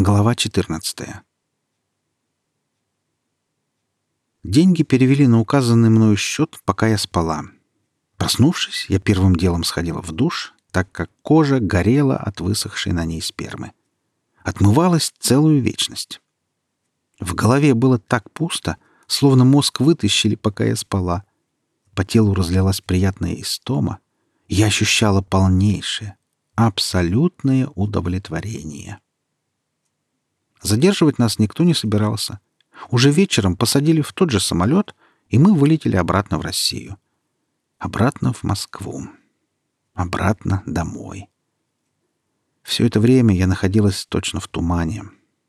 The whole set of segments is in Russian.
Глава 14. Деньги перевели на указанный мною счет, пока я спала. Проснувшись, я первым делом сходила в душ, так как кожа горела от высохшей на ней спермы. Отмывалась целую вечность. В голове было так пусто, словно мозг вытащили, пока я спала. По телу разлилась приятная истома. Я ощущала полнейшее, абсолютное удовлетворение. Задерживать нас никто не собирался. Уже вечером посадили в тот же самолет, и мы вылетели обратно в Россию. Обратно в Москву. Обратно домой. Все это время я находилась точно в тумане.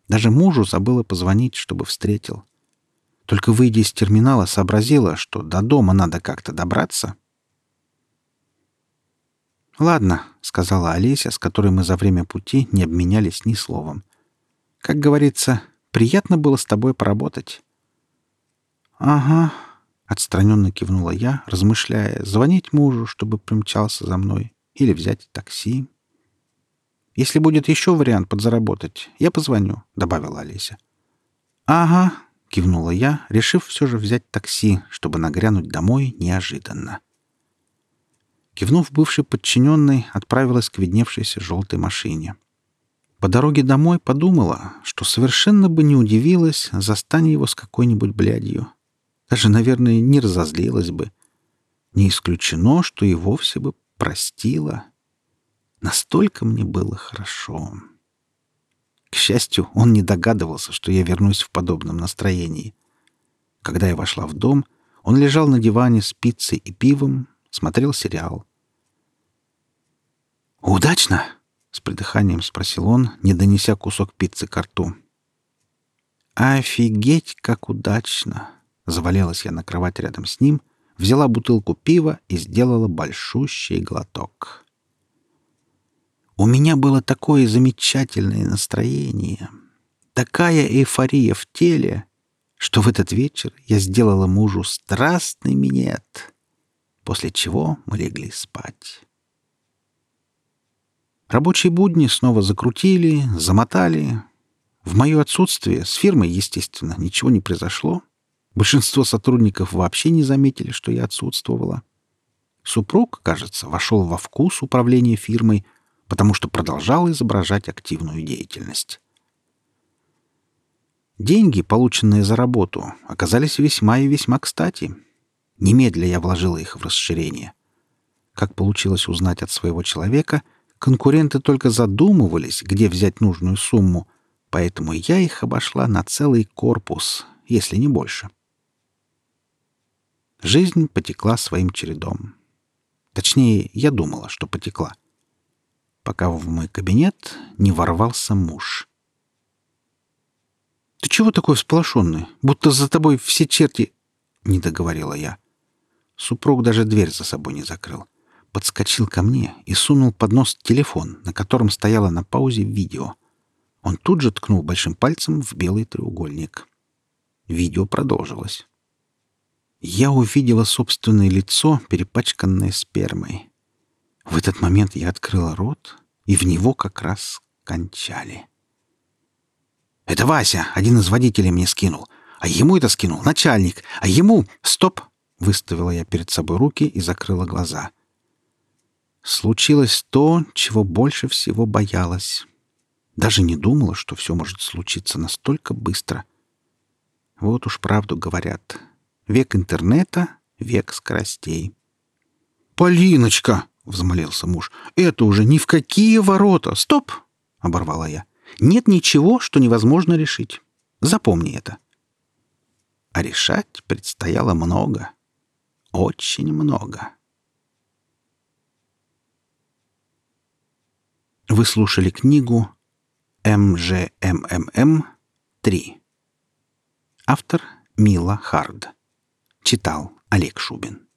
Даже мужу забыла позвонить, чтобы встретил. Только выйдя из терминала, сообразила, что до дома надо как-то добраться. «Ладно», — сказала Олеся, с которой мы за время пути не обменялись ни словом. Как говорится, приятно было с тобой поработать. Ага, отстраненно кивнула я, размышляя, звонить мужу, чтобы примчался за мной, или взять такси. Если будет еще вариант подзаработать, я позвоню, добавила Олеся. Ага, кивнула я, решив все же взять такси, чтобы нагрянуть домой неожиданно. Кивнув бывшей подчиненной, отправилась к видневшейся желтой машине. По дороге домой подумала, что совершенно бы не удивилась, застань его с какой-нибудь блядью. Даже, наверное, не разозлилась бы. Не исключено, что и вовсе бы простила. Настолько мне было хорошо. К счастью, он не догадывался, что я вернусь в подобном настроении. Когда я вошла в дом, он лежал на диване с пиццей и пивом, смотрел сериал. «Удачно!» — с придыханием спросил он, не донеся кусок пиццы к рту. «Офигеть, как удачно!» Завалилась я на кровать рядом с ним, взяла бутылку пива и сделала большущий глоток. У меня было такое замечательное настроение, такая эйфория в теле, что в этот вечер я сделала мужу страстный минет, после чего мы легли спать. Рабочие будни снова закрутили, замотали. В мое отсутствие с фирмой, естественно, ничего не произошло. Большинство сотрудников вообще не заметили, что я отсутствовала. Супруг, кажется, вошел во вкус управления фирмой, потому что продолжал изображать активную деятельность. Деньги, полученные за работу, оказались весьма и весьма кстати. Немедля я вложила их в расширение. Как получилось узнать от своего человека — Конкуренты только задумывались, где взять нужную сумму, поэтому я их обошла на целый корпус, если не больше. Жизнь потекла своим чередом. Точнее, я думала, что потекла. Пока в мой кабинет не ворвался муж. «Ты чего такой всполошенный? Будто за тобой все черти...» — не договорила я. Супруг даже дверь за собой не закрыл подскочил ко мне и сунул под нос телефон, на котором стояло на паузе видео. Он тут же ткнул большим пальцем в белый треугольник. Видео продолжилось. Я увидела собственное лицо, перепачканное спермой. В этот момент я открыла рот, и в него как раз кончали. «Это Вася, один из водителей мне скинул. А ему это скинул начальник. А ему... Стоп!» Выставила я перед собой руки и закрыла глаза случилось то, чего больше всего боялась. Даже не думала, что все может случиться настолько быстро. Вот уж правду говорят. Век интернета — век скоростей. «Полиночка!» — взмолился муж. «Это уже ни в какие ворота! Стоп!» — оборвала я. «Нет ничего, что невозможно решить. Запомни это». А решать предстояло много. Очень много. Вы слушали книгу МЖМММ-3. Автор Мила Хард. Читал Олег Шубин.